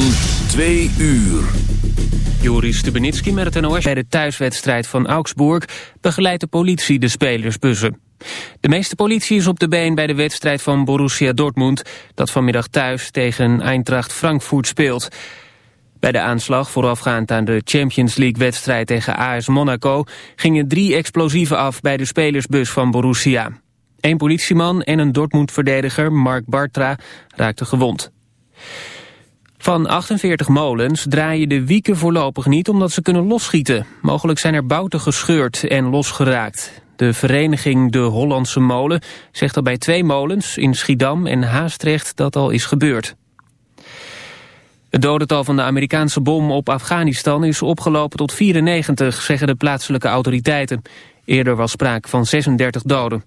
van 2 uur. Joris Stubenitski met het NOS. Bij de thuiswedstrijd van Augsburg begeleidt de politie de spelersbussen. De meeste politie is op de been bij de wedstrijd van Borussia Dortmund... dat vanmiddag thuis tegen Eintracht Frankfurt speelt. Bij de aanslag voorafgaand aan de Champions League-wedstrijd tegen AS Monaco... gingen drie explosieven af bij de spelersbus van Borussia. Eén politieman en een Dortmund-verdediger, Mark Bartra, raakten gewond. Van 48 molens draaien de wieken voorlopig niet omdat ze kunnen losschieten. Mogelijk zijn er bouten gescheurd en losgeraakt. De vereniging De Hollandse Molen zegt dat bij twee molens in Schiedam en Haastrecht dat al is gebeurd. Het dodental van de Amerikaanse bom op Afghanistan is opgelopen tot 94, zeggen de plaatselijke autoriteiten. Eerder was sprake van 36 doden.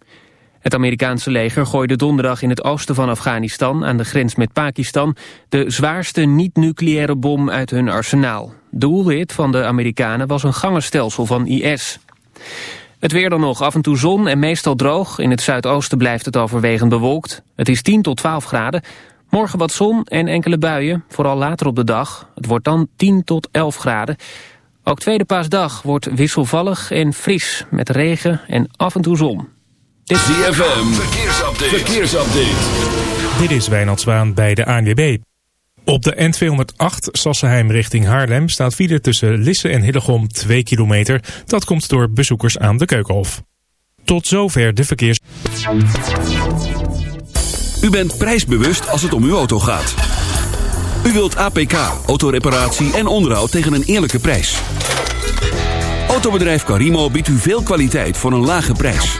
Het Amerikaanse leger gooide donderdag in het oosten van Afghanistan... aan de grens met Pakistan... de zwaarste niet-nucleaire bom uit hun arsenaal. Doelwit van de Amerikanen was een gangenstelsel van IS. Het weer dan nog, af en toe zon en meestal droog. In het zuidoosten blijft het overwegend bewolkt. Het is 10 tot 12 graden. Morgen wat zon en enkele buien, vooral later op de dag. Het wordt dan 10 tot 11 graden. Ook tweede paasdag wordt wisselvallig en fris... met regen en af en toe zon. Dit is ZFM, verkeersupdate. verkeersupdate. Dit is Wijnald Zwaan bij de ANWB. Op de N208 Sassenheim richting Haarlem staat file tussen Lisse en Hillegom 2 kilometer. Dat komt door bezoekers aan de Keukenhof. Tot zover de verkeers... U bent prijsbewust als het om uw auto gaat. U wilt APK, autoreparatie en onderhoud tegen een eerlijke prijs. Autobedrijf Carimo biedt u veel kwaliteit voor een lage prijs.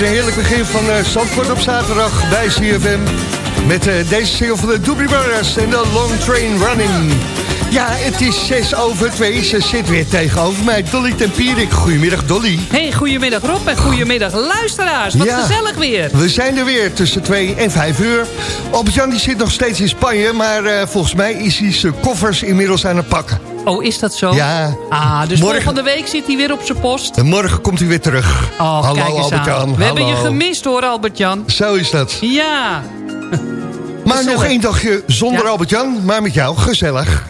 Weer een heerlijk begin van uh, Zandvoort op zaterdag bij CFM. Met uh, deze single van de Doobie Brothers en de Long Train Running. Ja, het is 6 over 2. Ze zit weer tegenover mij. Dolly Tempierik. Goedemiddag, Dolly. Hey, goedemiddag Rob en goedemiddag luisteraars. Wat Ja. gezellig weer. We zijn er weer tussen 2 en 5 uur. Albert-Jan die zit nog steeds in Spanje... maar eh, volgens mij is hij zijn koffers inmiddels aan het pakken. Oh, is dat zo? Ja. Ah, dus Morgen- volgende week zit hij weer op zijn post. En morgen komt hij weer terug. Oh, Hallo. Albert-Jan. We hebben je gemist hoor, Albert-Jan. Zo is dat. Ja. Maar nog één dagje zonder Ja. Albert-Jan, maar met jou. Gezellig.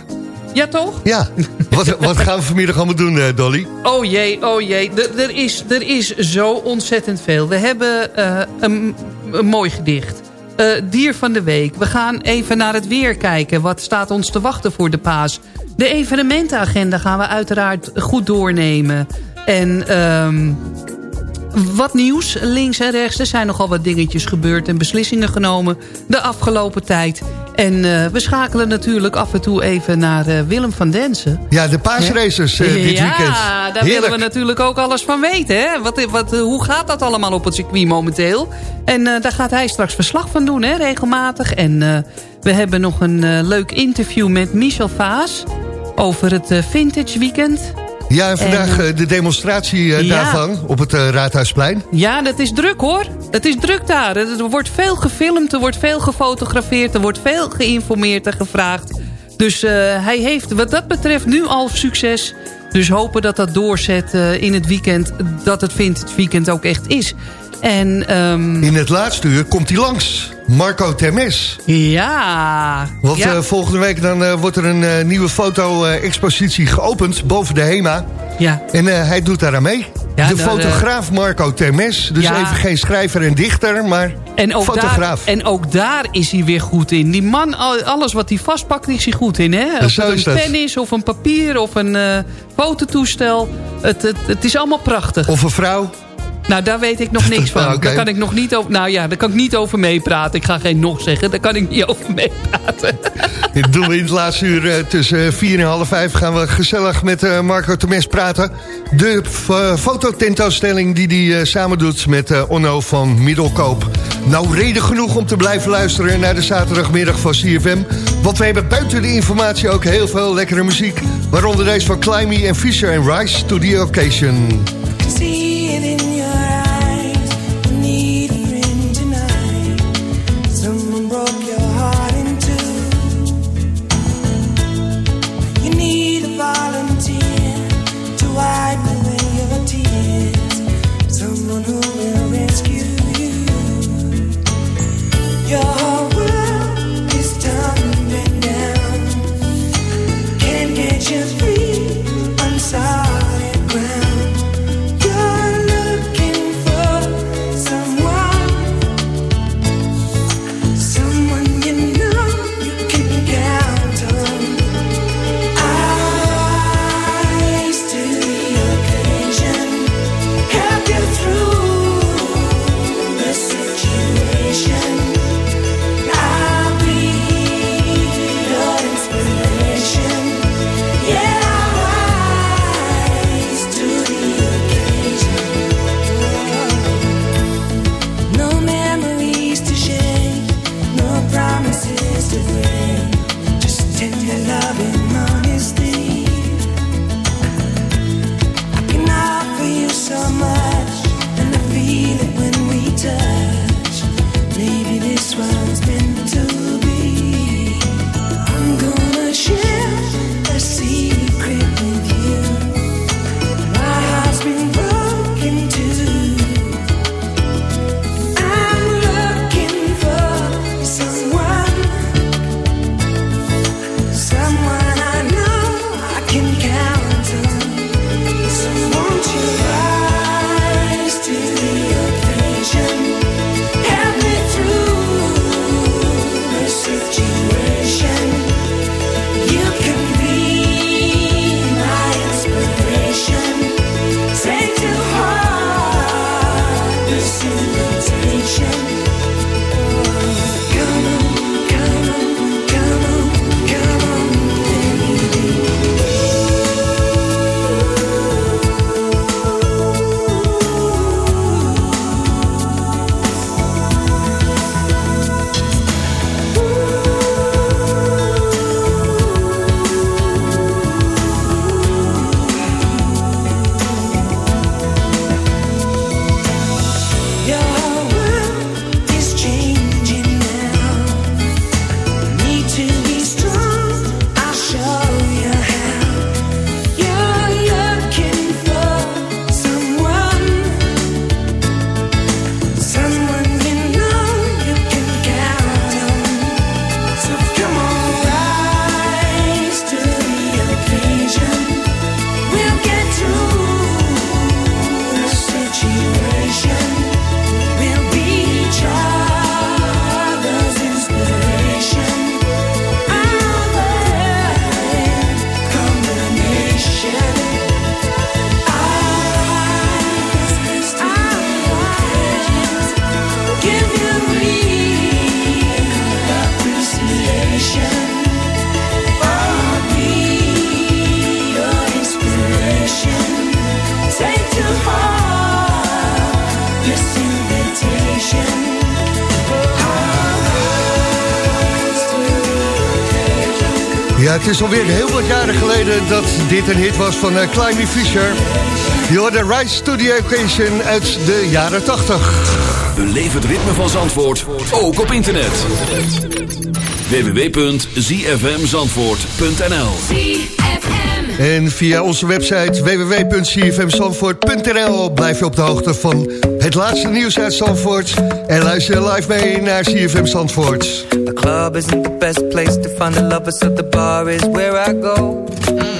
Ja, toch? Ja. wat, wat gaan we vanmiddag allemaal doen, eh, Dolly? Oh jee, oh jee. Er- Er is, er is zo ontzettend veel. We hebben eh, een, een mooi gedicht. Eh, dier van de week. We gaan even naar het weer kijken. Wat staat ons te wachten voor de paas? De evenementenagenda gaan we uiteraard goed doornemen. En ehm, wat nieuws, links en rechts. Er zijn nogal wat dingetjes gebeurd en beslissingen genomen de afgelopen tijd. En eh, we schakelen natuurlijk af en toe even naar eh, Willem van Densen. Ja, de paasracers eh, dit ja, weekend. daar Heerlijk. willen we natuurlijk ook alles van weten. Hè? Wat, wat, hoe gaat dat allemaal op het circuit momenteel? En daar gaat hij straks verslag van doen, hè, regelmatig. En we hebben nog een leuk interview met Michel Vaas... over het eh, Vintage Weekend. Ja, en vandaag En, eh, de demonstratie eh, ja. daarvan op het Raadhuisplein. Ja, dat is druk hoor. Het is druk daar. Er wordt veel gefilmd, er wordt veel gefotografeerd... er wordt veel geïnformeerd en gevraagd. Dus hij heeft wat dat betreft nu al succes. Dus hopen dat dat doorzet in het weekend... dat het Vintage Weekend ook echt is. En ehm, In het laatste uur komt hij langs. Marco Termes. ja... Want ja. eh, volgende week dan, eh, wordt er een eh, nieuwe foto-expositie geopend boven de HEMA. ja. En hij doet daar aan mee. Ja, de daar, fotograaf Marco Termes. Dus Ja. even geen schrijver en dichter, maar En ook, daar, fotograaf. en ook daar is hij weer goed in. Die man, al- alles wat hij vastpakt, is hij goed in. Hè? Of Zo het een pen is, of een papier, of een fototoestel. Het, het, het is allemaal prachtig. Of een vrouw. Nou, daar weet ik nog niks van. Ah. Daar kan ik nog niet over. Nou ja, daar kan ik niet over meepraten. Ik ga geen nog zeggen. Daar kan ik niet over meepraten. Dit doen we in het laatste uur eh, tussen 4 en half 5 gaan we gezellig met eh, Marco Termes praten. De eh, fototentoonstelling die hij eh, samen doet met eh, Onno van Middelkoop. Nou, reden genoeg om te blijven luisteren naar de zaterdagmiddag van CFM. Want we hebben buiten de informatie ook heel veel lekkere muziek. Waaronder deze van Climby en Fisher and Rice to the occasion. Dit een hit was van uh, Climby Fisher. Je hoorde Rise to the Occasion uit de jaren 80. Beleef het ritme van Zandvoort, ook op internet. www.zfmzandvoort.nl En via onze website www.cfmzandvoort.nl blijf je op de hoogte van het laatste nieuws uit Zandvoort. En luister live mee naar CFM Zandvoort. The club isn't the best place to find the lovers, so the bar is where I go. Me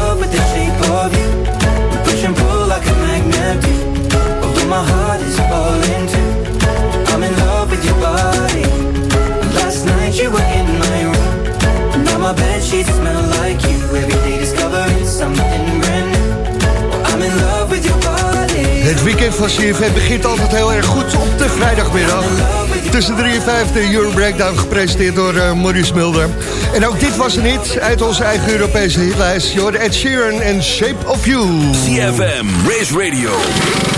Het weekend van CFM begint altijd heel erg goed op de vrijdagmiddag. Tussen 3 en 5 de Euro Breakdown gepresenteerd door eh, Maurice Mulder. En ook dit was een hit uit onze eigen Europese hitlijst. Je Ed Sheeran en Shape of You. CFM, Race Radio,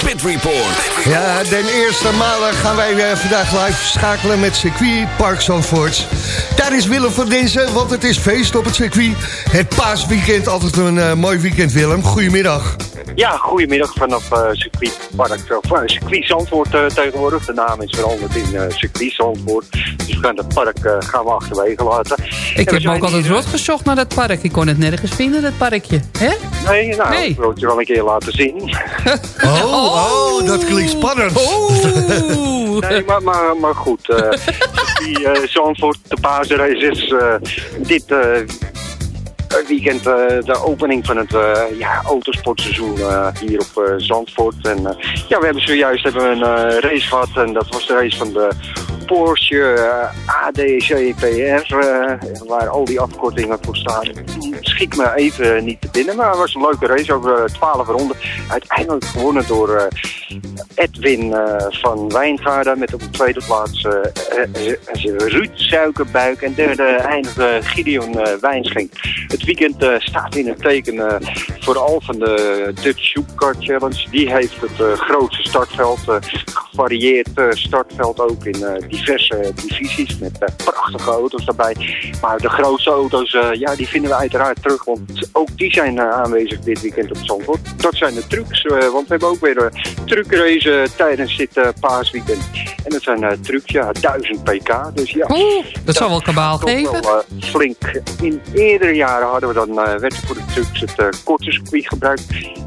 Pit Report. Ja, den eerste malen gaan wij eh, vandaag live schakelen met circuit Park Zandvoort. Daar is Willem van Dinsen, want het is feest op het circuit. Het paasweekend, altijd een eh, mooi weekend Willem. Goedemiddag. Ja, goedemiddag vanaf uh, circuit Park, of uh, circuit Zandvoort uh, tegenwoordig. De naam is veranderd in uh, circuit Zandvoort. Dus we gaan het park gaan we achterwege laten. Ik heb ook altijd rot gezocht naar dat park. Ik kon het nergens vinden, dat parkje. Hè? Nee, nou, Nee. ik wil het je wel een keer laten zien. Oh, oh, dat klinkt spannend. Oeh. Nee, maar, maar, maar goed. eh, die eh, Zandvoort, de paasrace is eh, dit eh, weekend eh, de opening van het eh, ja, autosportseizoen eh, hier op Zandvoort. En ja, we hebben zojuist hebben een race gehad en dat was de race van de Porsche eh, ADCPR, eh, waar al die afkortingen voor staan. Schiet me even niet te binnen, maar het was een leuke race over 12 ronden. Uiteindelijk gewonnen door eh, Edwin eh, van Wijngaarden met op de tweede plaats eh, eh, eh, Ruud Suikerbuik en derde eindigde Gideon eh, Wijnschenk. Het weekend eh, staat in het teken eh, vooral van de Dutch Supercar Challenge. Die heeft het eh, grootste startveld, eh, gevarieerd eh, startveld ook in eh, diverse divisies met eh, prachtige auto's daarbij. Maar de grootste auto's, eh, ja, die vinden we uiteraard terug, want ook die zijn eh, aanwezig dit weekend op Zandvoort. Dat zijn de trucks, want we hebben ook weer een truckrace tijdens dit paasweekend. En dat zijn trucks, ja, 1000 pk. Dus ja, Oeh, dat zal wel kabaal geven. wel, flink. In eerdere jaren hadden we dan, werd er voor de trucks het korte circuit gebruikt.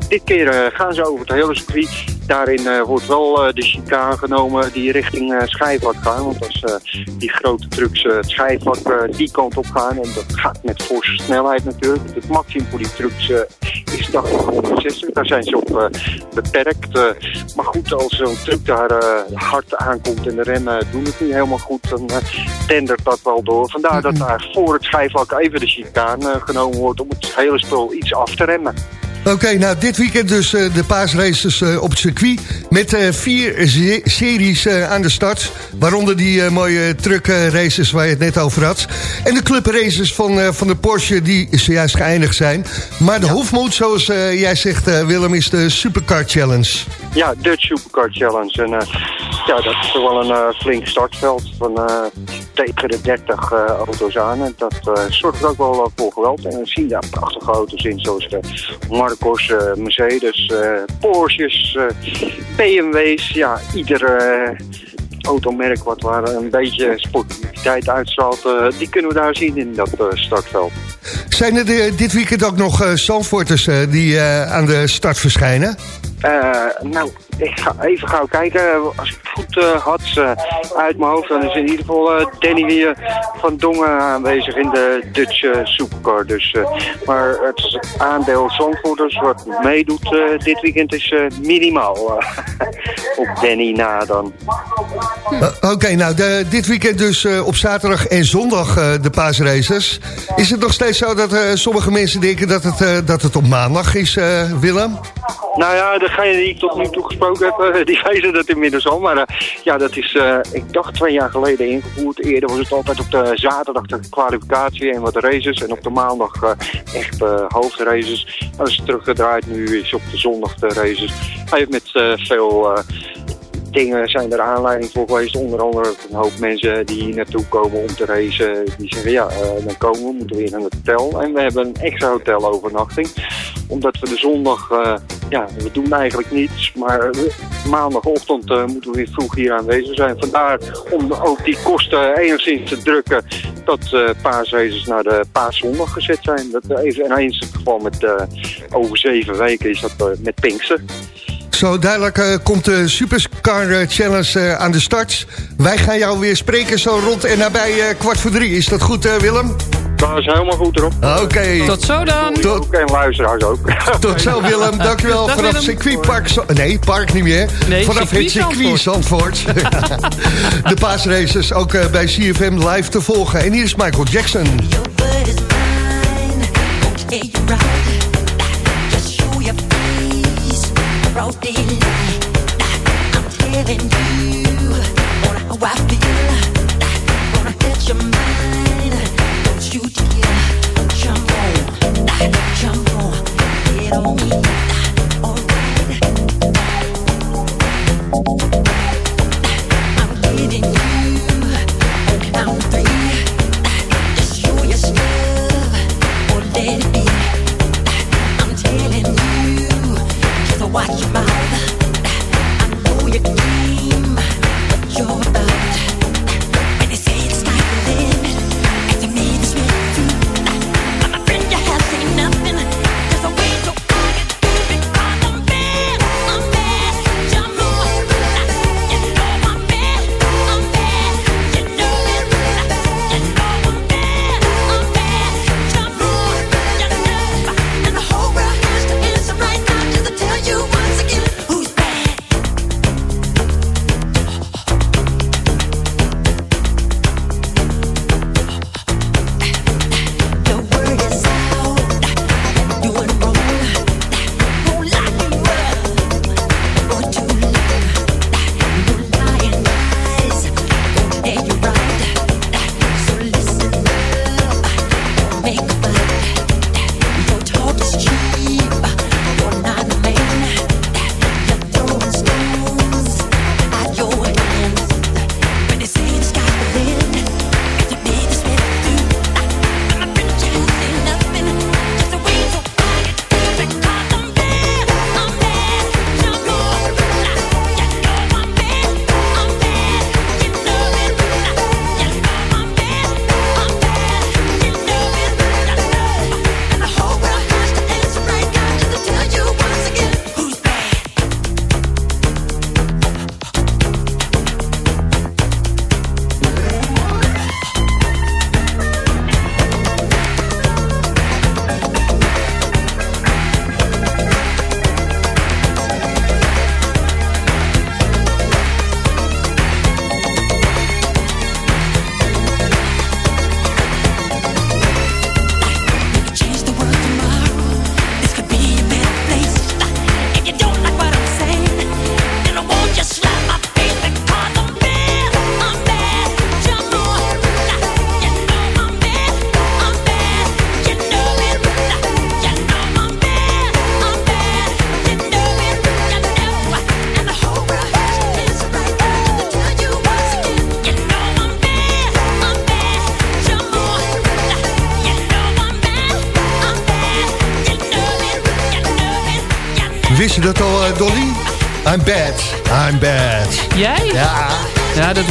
Dit keer gaan ze over het hele circuit. Daarin eh, wordt wel eh, de chicane genomen die richting eh Schijfvlak gaan. Want als die grote trucks het Schijfvlak die kant op gaan... en dat gaat met forse snelheid natuurlijk. Het maximum voor die trucks is 80 160. Daar zijn ze op beperkt. Maar goed, als zo'n truck daar hard aankomt en de remmen doen het niet helemaal goed... dan tendert dat wel door. Vandaar dat daar voor het Schijfvlak even de chicane genomen wordt... om het hele spul iets af te remmen. Oké, nou dit weekend dus eh, de paasraces eh, op het circuit. Met eh, vier se- series aan de start. Waaronder die mooie truck eh, races waar je het net over had. En de club races van, van de Porsche die zojuist geëindigd zijn. Maar de hoofdmoot, zoals jij zegt Willem, is de Supercar Challenge. Ja, Dutch Supercar Challenge. En ja, dat is toch wel een flink startveld van tegen de 30 eh, auto's aan. En dat eh, zorgt ook wel eh, voor geweld. En we zien daar prachtige auto's in, zoals de Marcos, Mercedes, Porsches, BMW's. Ja, ieder automerk wat waar een beetje sportiviteit uitstraalt, die kunnen we daar zien in dat startveld. Zijn er de- dit weekend ook nog Zandvoorters eh, die aan de start verschijnen? Nou, ik ga even gauw kijken. Als ik het goed eh, had eh, uit mijn hoofd, dan is in ieder geval eh, Danny weer van Dongen aanwezig in de Dutch Supercar. Dus, maar het aandeel Zandvoorters wat meedoet dit weekend is minimaal. op Danny na dan. Oké, nou de- dit weekend dus op zaterdag en zondag de paasraces. Is het nog steeds zo dat sommige mensen denken dat het, dat het op maandag is, Willem? Nou ja, degene die ik tot nu toe gesproken heb, eh, die weten dat inmiddels al. Maar eh, ja, dat is, eh, ik dacht twee jaar geleden ingevoerd. Eerder was het altijd op de zaterdag de kwalificatie en wat races. En op de maandag echt hoofdraces. Dat is teruggedraaid, nu is op de zondag de races. Hij heeft met veel... Dingen zijn er aanleiding voor geweest. Onder andere een hoop mensen die hier naartoe komen om te racen. Die zeggen ja, eh, dan komen we, moeten we in een hotel. En we hebben een extra hotelovernachting. Omdat we de zondag, eh, ja, we doen eigenlijk niets. Maar maandagochtend eh, moeten we weer vroeg hier aanwezig zijn. Vandaar om ook die kosten enigszins te drukken. Dat paasraces naar de paaszondag gezet zijn. Dat even ineens het geval met over zeven weken is dat met Pinkster. Zo dadelijk eh, komt de Supercar eh, Challenge eh, aan de start. Wij gaan jou weer spreken zo rond en nabij eh, kwart voor drie. Is dat goed, eh, Willem? Dat is helemaal goed erop. Oké. Tot zo dan. Tot, Ook en luisteraars ook. tot zo, Willem. Dankjewel. Dag, Vanaf Willem. circuitpark... Zo- Nee, park niet meer. Nee, Vanaf circuit het circuit Zandvoort. de paasraces ook bij CFM live te volgen. En hier is Michael Jackson.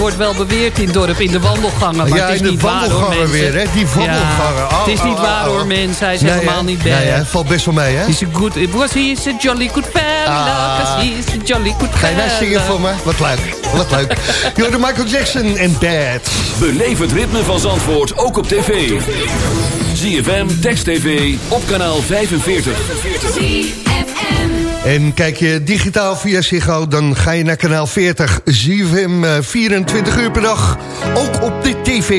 Wordt wel beweerd in het dorp, in de wandelgangen. Maar ja het is in de niet waar hoor, wandelgangen mensen. weer, hè? Die wandelgangen. Ja, Oh, het is niet oh, waar oh, oh. hoor, mensen. Hij is Nee, helemaal niet bad. Nee, hè? valt best wel mee, hè? He's a good, was he is a jolly good fella, Ah. he's a jolly good Ga je fella. nou zingen voor me? Wat leuk, wat leuk. Jorde Michael Jackson en Bad. Beleef het ritme van Zandvoort ook op tv. ZFM, Text TV, op kanaal 45. En kijk je digitaal via Ziggo, dan ga je naar kanaal 40. ZFM eh, 24 uur per dag, ook op de tv.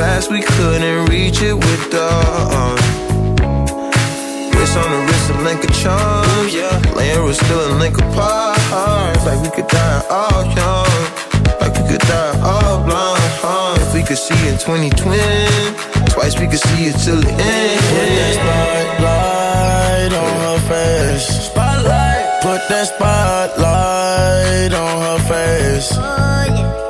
Fast, we couldn't reach it with the uh, arm. Wrist on the wrist, a link of charms. Yeah, laying was still a link apart. Like we could die all young, like we could die all blind. Huh? If we could see in 2020, twice we could see it till the end. Put that spotlight on her face. Spotlight. Put that spotlight on her face. Oh, we gon'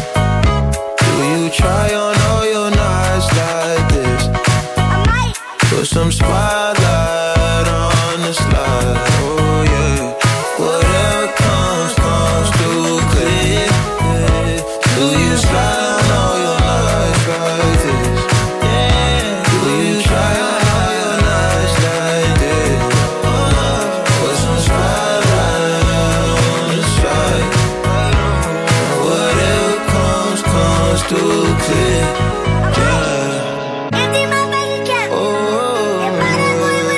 Try on all your nights like this? Put some spotlight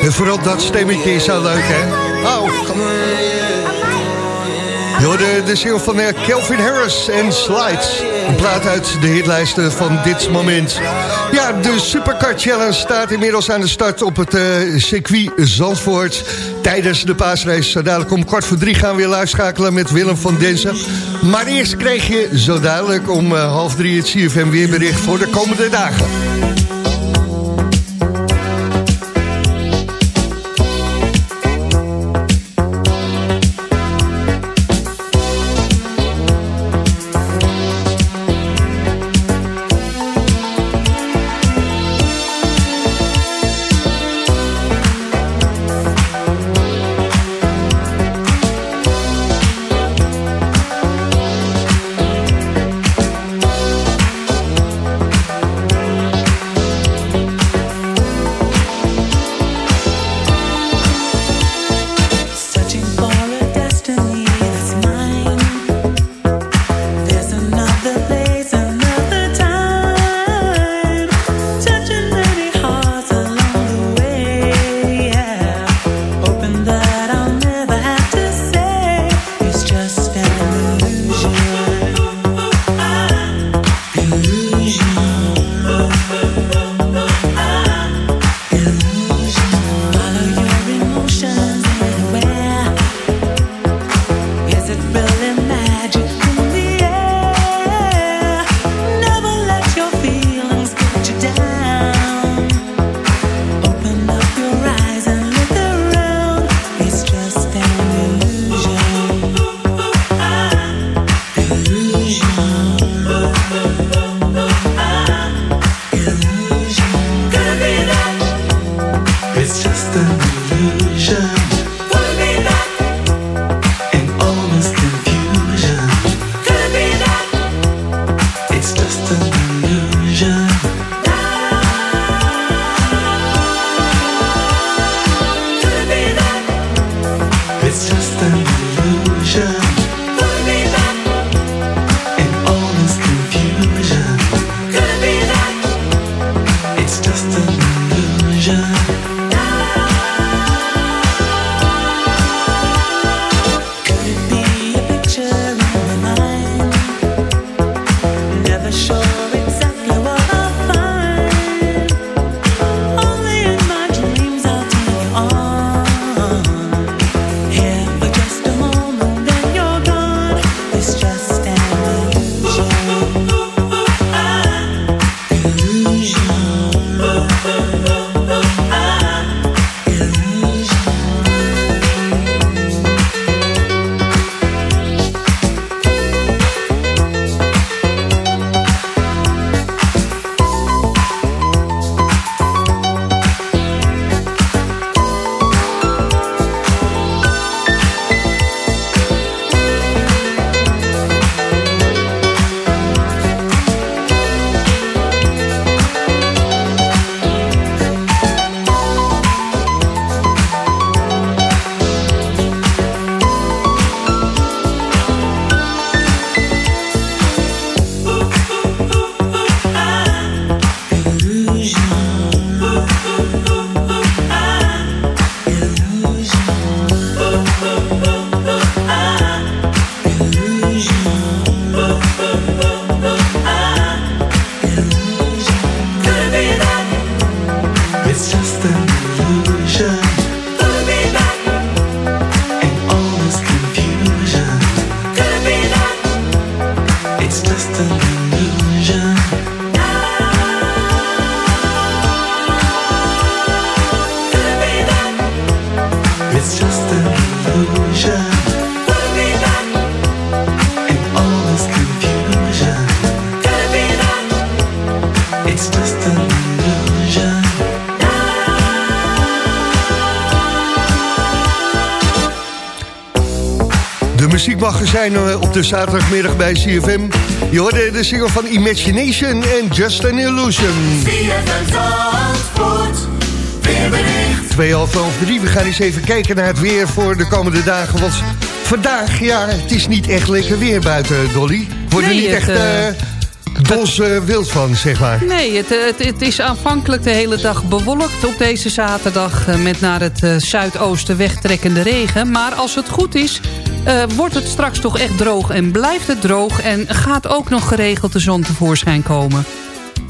En vooral dat stemmetje is zo leuk, hè? Oh, je hoorde de single van eh, Kelvin Harris en Slides. Een plaat uit de hitlijsten van dit moment. Ja, de Supercar Challenge staat inmiddels aan de start op het eh, circuit Zandvoort. Tijdens de paasrace. Zo dadelijk om kwart voor drie gaan we weer schakelen met Willem van Denzen. Maar eerst kreeg je zo dadelijk om eh, half drie het CFM weerbericht voor de komende dagen. Muziekmagazijn op de zaterdagmiddag bij CFM. Je hoorde de single van Imagination en Just an Illusion. Twee half half drie. We gaan eens even kijken naar het weer voor de komende dagen. Want vandaag, ja, het is niet echt lekker weer buiten, Dolly. Wordt er Nee, niet het, echt eh, eh dos eh, wild van, zeg maar. Nee, het, eh, het, het is aanvankelijk de hele dag bewolkt op deze zaterdag... eh, met naar het eh, zuidoosten wegtrekkende regen. Maar als het goed is, eh, wordt het straks toch echt droog en blijft het droog... en gaat ook nog geregeld de zon tevoorschijn komen.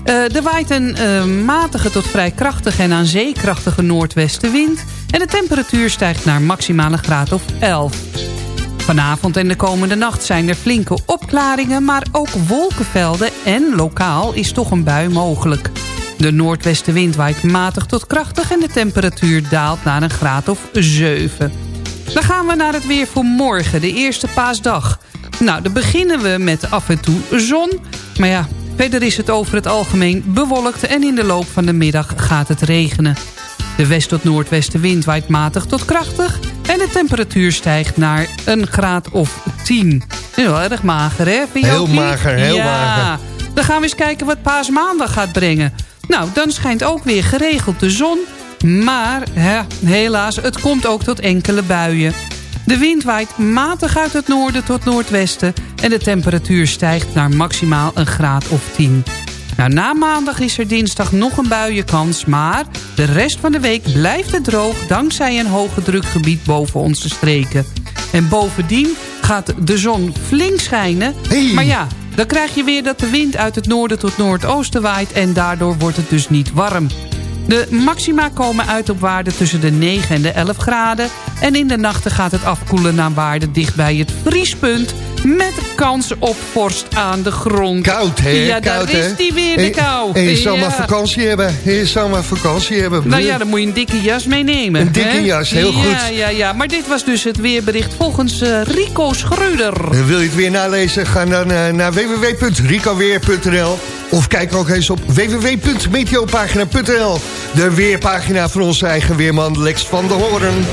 Eh, er waait een eh, matige tot vrij krachtige en aan zee krachtige noordwestenwind... en de temperatuur stijgt naar maximale graad of 11. Vanavond en de komende nacht zijn er flinke opklaringen... maar ook wolkenvelden en lokaal is toch een bui mogelijk. De noordwestenwind waait matig tot krachtig... en de temperatuur daalt naar een graad of 7. Dan gaan we naar het weer voor morgen, de eerste paasdag. Nou, dan beginnen we met af en toe zon. Maar ja, verder is het over het algemeen bewolkt... en in de loop van de middag gaat het regenen. De west- tot noordwestenwind waait matig tot krachtig... en de temperatuur stijgt naar een graad of 10. Heel erg mager, hè? Vind je Heel mager, heel ja. mager. Dan gaan we eens kijken wat paasmaandag gaat brengen. Nou, dan schijnt ook weer geregeld de zon... maar hè, helaas, het komt ook tot enkele buien. De wind waait matig uit het noorden tot noordwesten... en de temperatuur stijgt naar maximaal een graad of 10. Nou, na maandag is er dinsdag nog een buienkans... maar de rest van de week blijft het droog... dankzij een hoge drukgebied boven onze streken. En bovendien gaat de zon flink schijnen. Maar ja, dan krijg je weer dat de wind uit het noorden tot noordoosten waait... en daardoor wordt het dus niet warm. De maxima komen uit op waarden tussen de 9 en de 11 graden. En in de nachten gaat het afkoelen naar waarden dicht bij het vriespunt... met kans op vorst aan de grond. Koud, hè? Ja, Koud, daar hè? is die weer, de En- kou. En je zal Ja. maar vakantie hebben. Je zal maar vakantie hebben. Nou ja, dan moet je een dikke jas meenemen. Een dikke hè? jas, heel ja, goed. Ja, ja, maar dit was dus het weerbericht volgens eh, Rico Schreuder. En wil je het weer nalezen? Ga dan eh, naar www.ricoweer.nl of kijk ook eens op www.meteopagina.nl. De weerpagina van onze eigen weerman Lex van der Hoorn.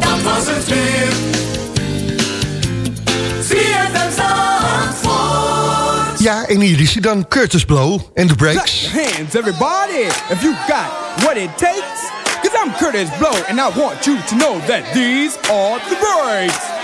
Dat was het weer. Ja, en hier is hij dan, Curtis Blow en The Breaks. Hands, everybody, if you got what it takes. Cause I'm Curtis Blow, and I want you to know that these are the breaks.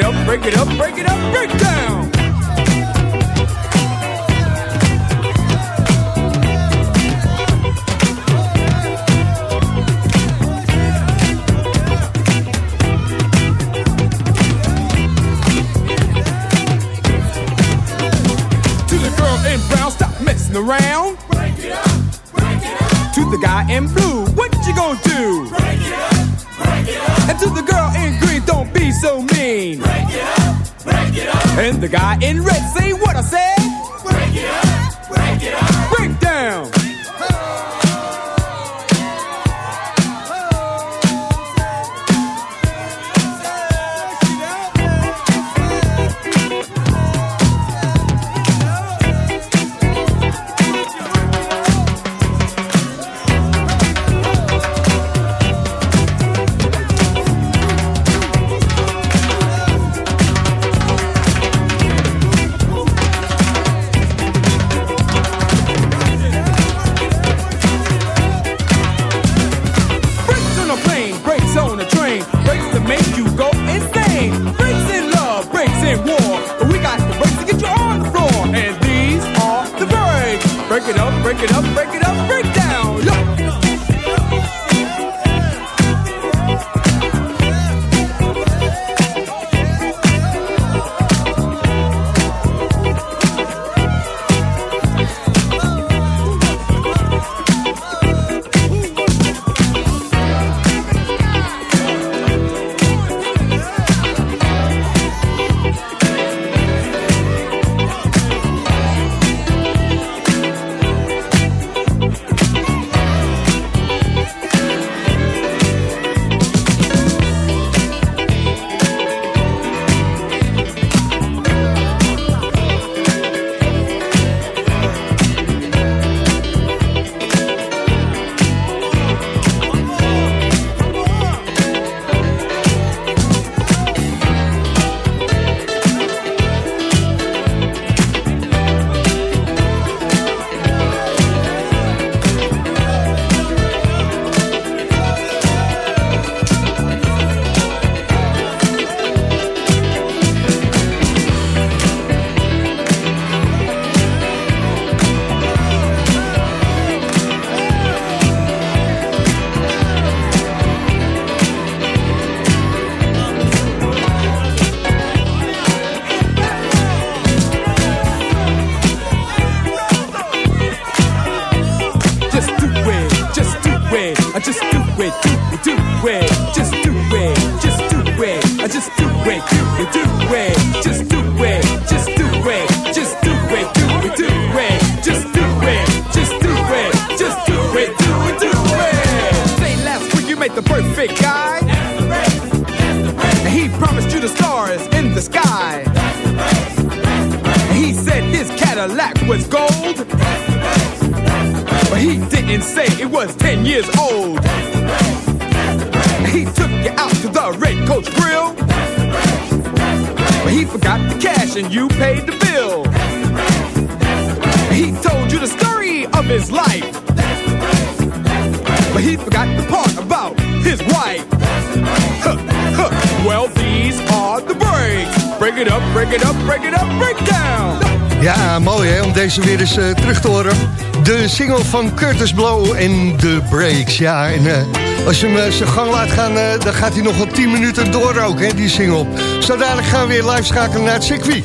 It up, break it up, break it up, Coach Grill. But he forgot the cash and you paid the bill. He told you the story of his life. But he forgot the part about his wife. Huh, Break it up, break it up, break it up, break down. Ja, mooi hè, om deze weer eens eh, terug te horen. De single van Curtis Blow en The Breaks. Ja, en eh, als je hem eh, zijn gang laat gaan, dan gaat hij nog wel 10 minuten door ook, hè, die single. Zo dadelijk gaan we weer live schakelen naar het circuit.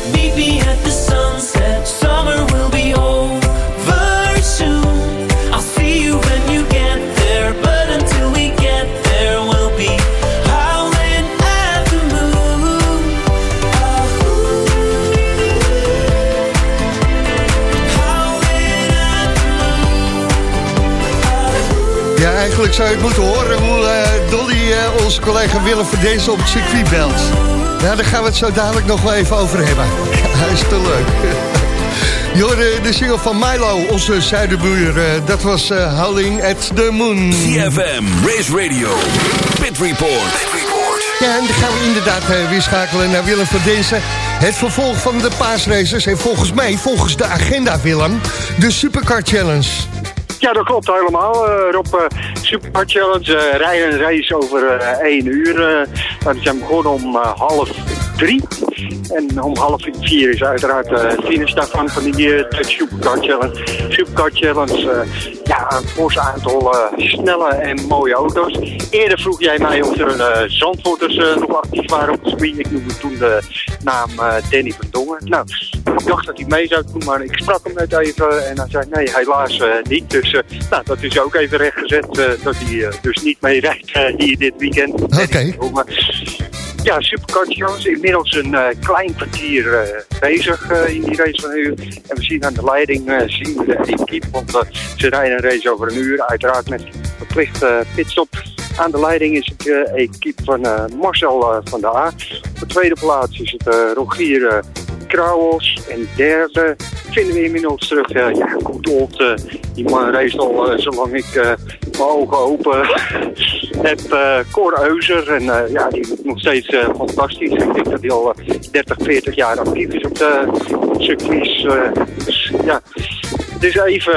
Zou je het moeten horen hoe eh, Dolly eh, onze collega Willem van deze op het circuit belt. Nou, daar gaan we het zo dadelijk nog wel even over hebben. Hij is te leuk. Je hoorde de single van Milo, onze zuiderbuur. eh, dat was eh, Howling at the Moon. CFM, Race Radio, Pit Report. Ja, en dan gaan we inderdaad eh, weer schakelen naar Willem van. Het vervolg van de paasraces. En volgens mij, volgens de agenda Willem, de Supercar Challenge. Ja, dat klopt helemaal. eh Rob, eh, Supercar Challenge, eh, rijden race over eh, één uur. eh nou, die zijn begonnen om eh, half drie. En om half vier is uiteraard de finish daarvan van die eh, de Supercar Challenge. Supercar Challenge, eh, ja, een fors aantal eh, snelle en mooie auto's. Eerder vroeg jij mij of er een Zandvoorters nog actief waren op het circuit. Ik noemde toen de naam Danny van Dongen. Nou, ik dacht dat hij mee zou doen, maar ik sprak hem net even en hij zei nee, helaas niet. Dus nou, dat is ook even rechtgezet dat hij dus niet mee rijdt hier dit weekend. Oké. Ja, Supercar Challenge. Inmiddels een eh, klein kwartier eh, bezig eh, in die race van uur. En we zien aan de leiding zien we de equipe. Want ze rijden een race over een uur. Uiteraard met verplicht eh, pitstop. Aan de leiding is het eh equipe van Marcel van der A. Op de tweede plaats is het Rogier Krauwels. En derde vinden we inmiddels terug. eh, ja, goed old. eh, die man race al eh, zolang ik mijn ogen open heb. Euser. En ja, die is nog steeds fantastisch. Ik denk dat hij al eh, 30, 40 jaar actief is op de circuits. dus ja, het is even...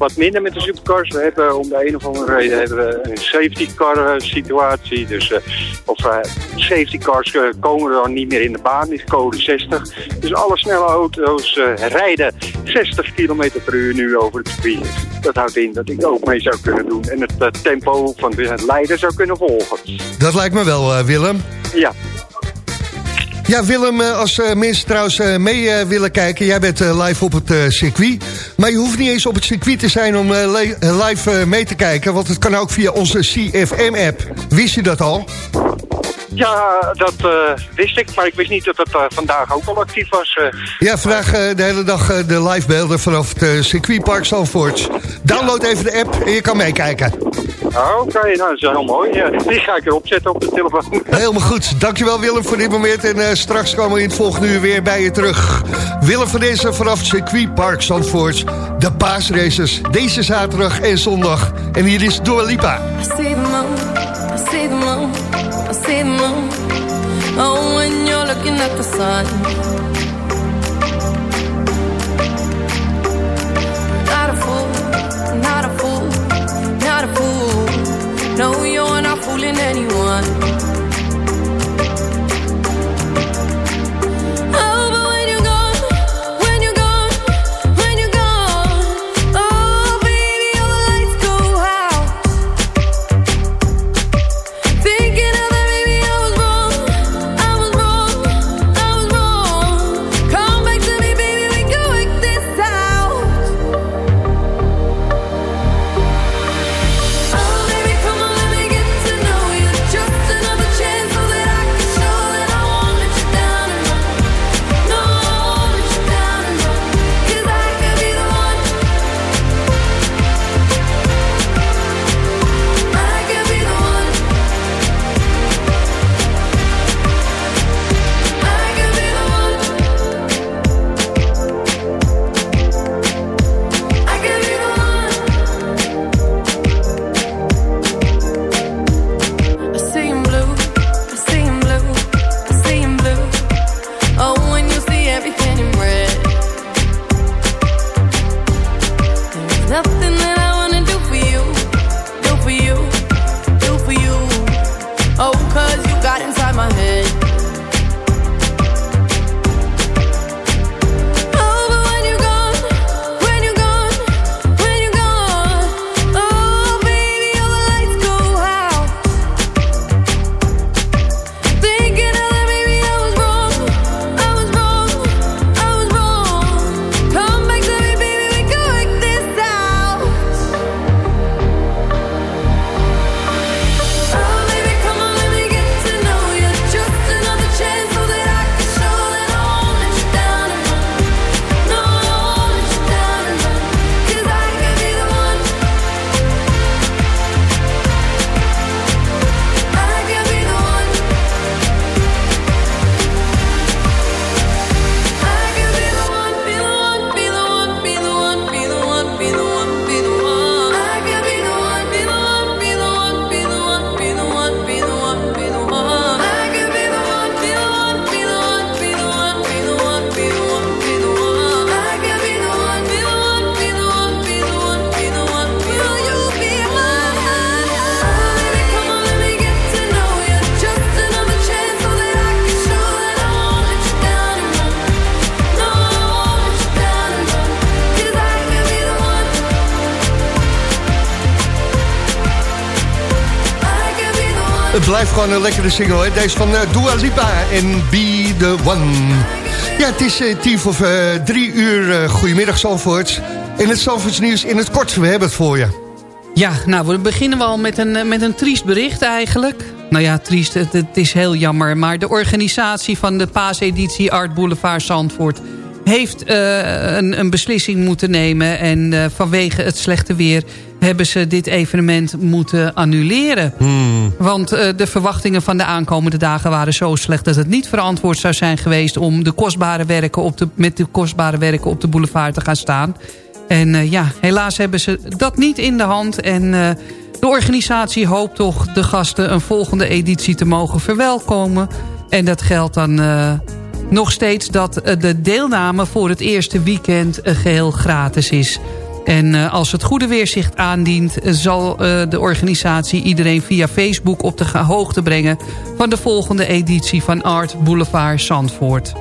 wat minder met de supercars. We hebben om de een of andere reden hebben we een safety car eh, situatie. Dus, eh, of eh, safety cars komen dan niet meer in de baan, is code 60. Dus alle snelle auto's rijden 60 km per uur nu over het circuit. Dat houdt in dat ik ook mee zou kunnen doen en het tempo van de leider zou kunnen volgen. Dat lijkt me wel, Willem. Ja. Ja, Willem, eh, als eh, mensen trouwens eh, mee willen kijken... jij bent live op het circuit. Maar je hoeft niet eens op het circuit te zijn om live mee te kijken... want het kan ook via onze CFM-app. Wist je dat al? Ja, dat wist ik, maar ik wist niet dat het vandaag ook al actief was. Ja, vandaag de hele dag de livebeelden vanaf het circuitpark Zandvoort. Download even de app en je kan meekijken. Ah, Oké, nou dat is heel mooi. Ja, die ga ik erop zetten op de telefoon. Helemaal goed. Dankjewel Willem voor dit moment. En eh, straks komen we in het volgende uur weer bij je terug. Willem van deze vanaf het circuitpark Zandvoort. De paasraces deze zaterdag en zondag. En hier is Dua Lipa. I see the moon, I see the moon, I see the moon. Oh, when you're looking at the sun. Fooling anyone. Got inside my head. Een lekkere single, hè? Deze van eh, Dua Lipa en Be The One. Ja, het is eh, tien voor eh, drie uur. goedemiddag, Zandvoort. En het Zandvoorts nieuws in het kort. We hebben het voor je. Ja, nou, we beginnen wel met een, met een triest bericht eigenlijk. Nou ja, triest, het, het is heel jammer. Maar de organisatie van de paaseditie Art Boulevard Zandvoort... heeft eh, een, een beslissing moeten nemen. En eh, vanwege het slechte weer hebben ze dit evenement moeten annuleren. Want eh, de verwachtingen van de aankomende dagen waren zo slecht... dat het niet verantwoord zou zijn geweest om de kostbare werken op de, met de kostbare werken op de boulevard te gaan staan. En ja, helaas hebben ze dat niet in de hand. En de organisatie hoopt toch de gasten een volgende editie te mogen verwelkomen. En dat geldt dan nog steeds dat eh, de deelname voor het eerste weekend eh, geheel gratis is. En eh, als het goede weerzicht aandient... eh, zal de organisatie iedereen via Facebook op de hoogte brengen... van de volgende editie van Art Boulevard Zandvoort.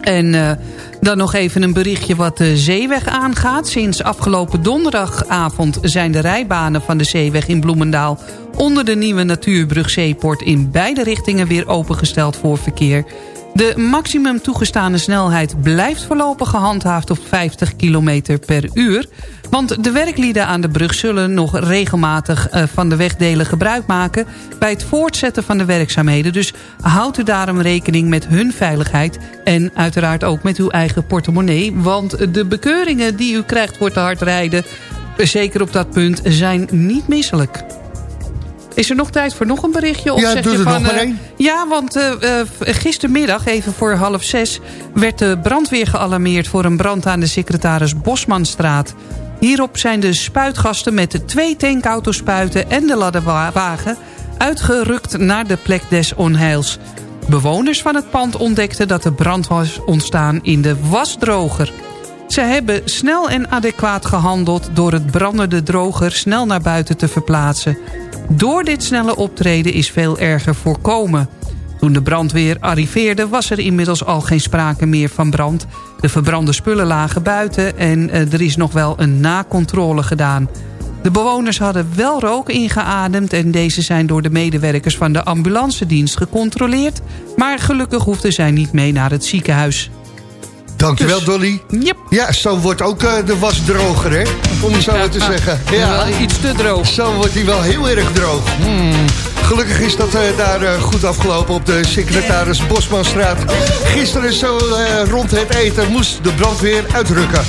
En dan nog even een berichtje wat de zeeweg aangaat. Sinds afgelopen donderdagavond zijn de rijbanen van de zeeweg in Bloemendaal... onder de nieuwe natuurbrug Zeeport in beide richtingen weer opengesteld voor verkeer. De maximum toegestane snelheid blijft voorlopig gehandhaafd op 50 km per uur. Want de werklieden aan de brug zullen nog regelmatig eh, van de wegdelen gebruik maken... bij het voortzetten van de werkzaamheden. Dus houdt u daarom rekening met hun veiligheid... en uiteraard ook met uw eigen portemonnee. Want de bekeuringen die u krijgt voor te hard rijden... zeker op dat punt, zijn niet misselijk. Is er nog tijd voor nog een berichtje? Of Ja, zeg doe je er van, nog maar eh, één. Ja, want eh, eh, gistermiddag, even voor half zes... werd de brandweer gealarmeerd voor een brand aan de secretaris Bosmanstraat. Hierop zijn de spuitgasten met de twee tankauto's-spuiten en de ladderwagen... uitgerukt naar de plek des onheils. Bewoners van het pand ontdekten dat er brand was ontstaan in de wasdroger. Ze hebben snel en adequaat gehandeld door het brandende droger snel naar buiten te verplaatsen. Door dit snelle optreden is veel erger voorkomen. Toen de brandweer arriveerde was er inmiddels al geen sprake meer van brand. De verbrande spullen lagen buiten en eh, er is nog wel een nakontrole gedaan. De bewoners hadden wel rook ingeademd... en deze zijn door de medewerkers van de ambulancedienst gecontroleerd... maar gelukkig hoefden zij niet mee naar het ziekenhuis. Dankjewel, Dus- Dolly. Ja, zo wordt ook eh, de was droger, hè? Om het zo maar te zeggen. Wel iets te droog. Zo wordt hij wel heel erg droog. Hmm. Gelukkig is dat eh, daar eh, goed afgelopen op de secretaris Bosmanstraat. Gisteren zo eh, rond het eten moest de brandweer uitrukken.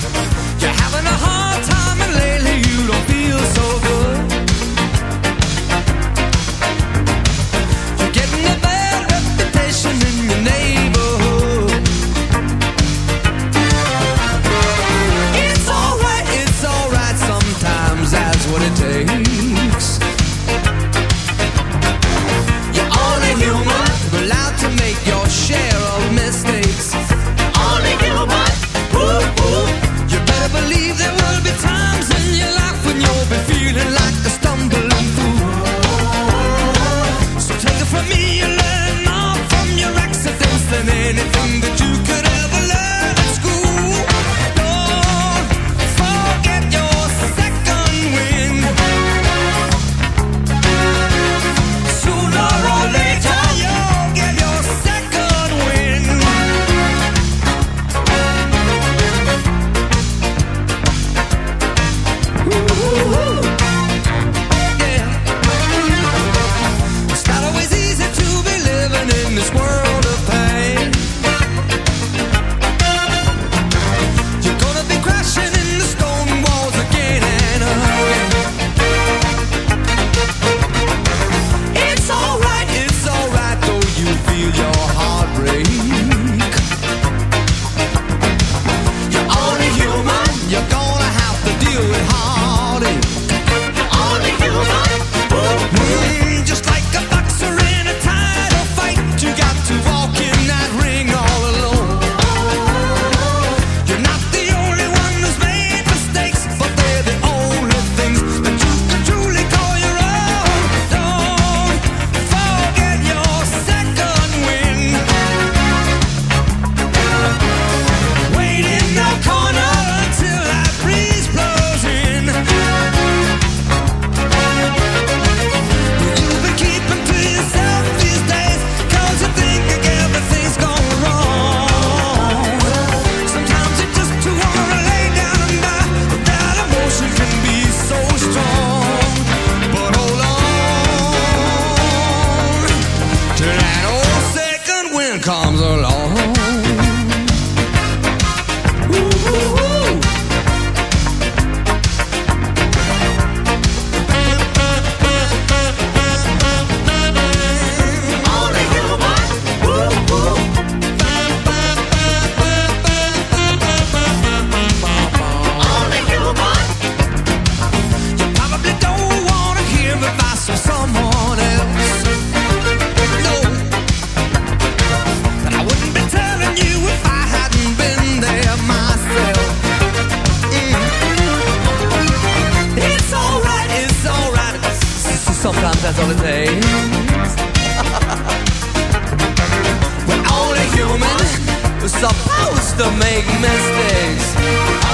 We're only human. We're supposed to make mistakes.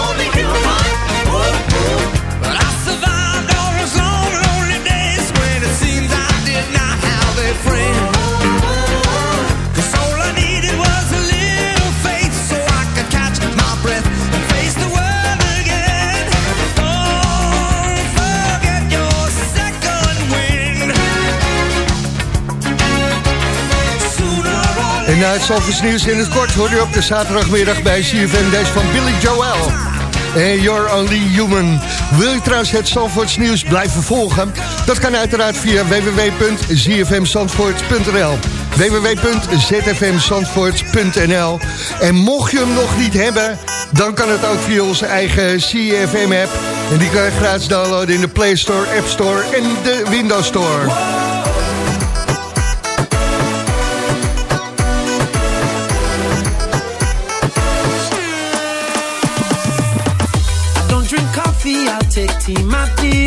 Only human. But I survived all those long, lonely days when it seems I did not have a friend. En na het Zalvers nieuws in het kort hoor je op de zaterdagmiddag bij CFM deze van Billy Joel. En You're Only Human. Wil je trouwens het Zandvoorts nieuws blijven volgen? Dat kan uiteraard via www.zfmzandvoort.nl www.zfmzandvoort.nl En mocht je hem nog niet hebben, dan kan het ook via onze eigen CFM-app. En die kan je gratis downloaden in de Play Store, App Store en de Windows Store. See my tears.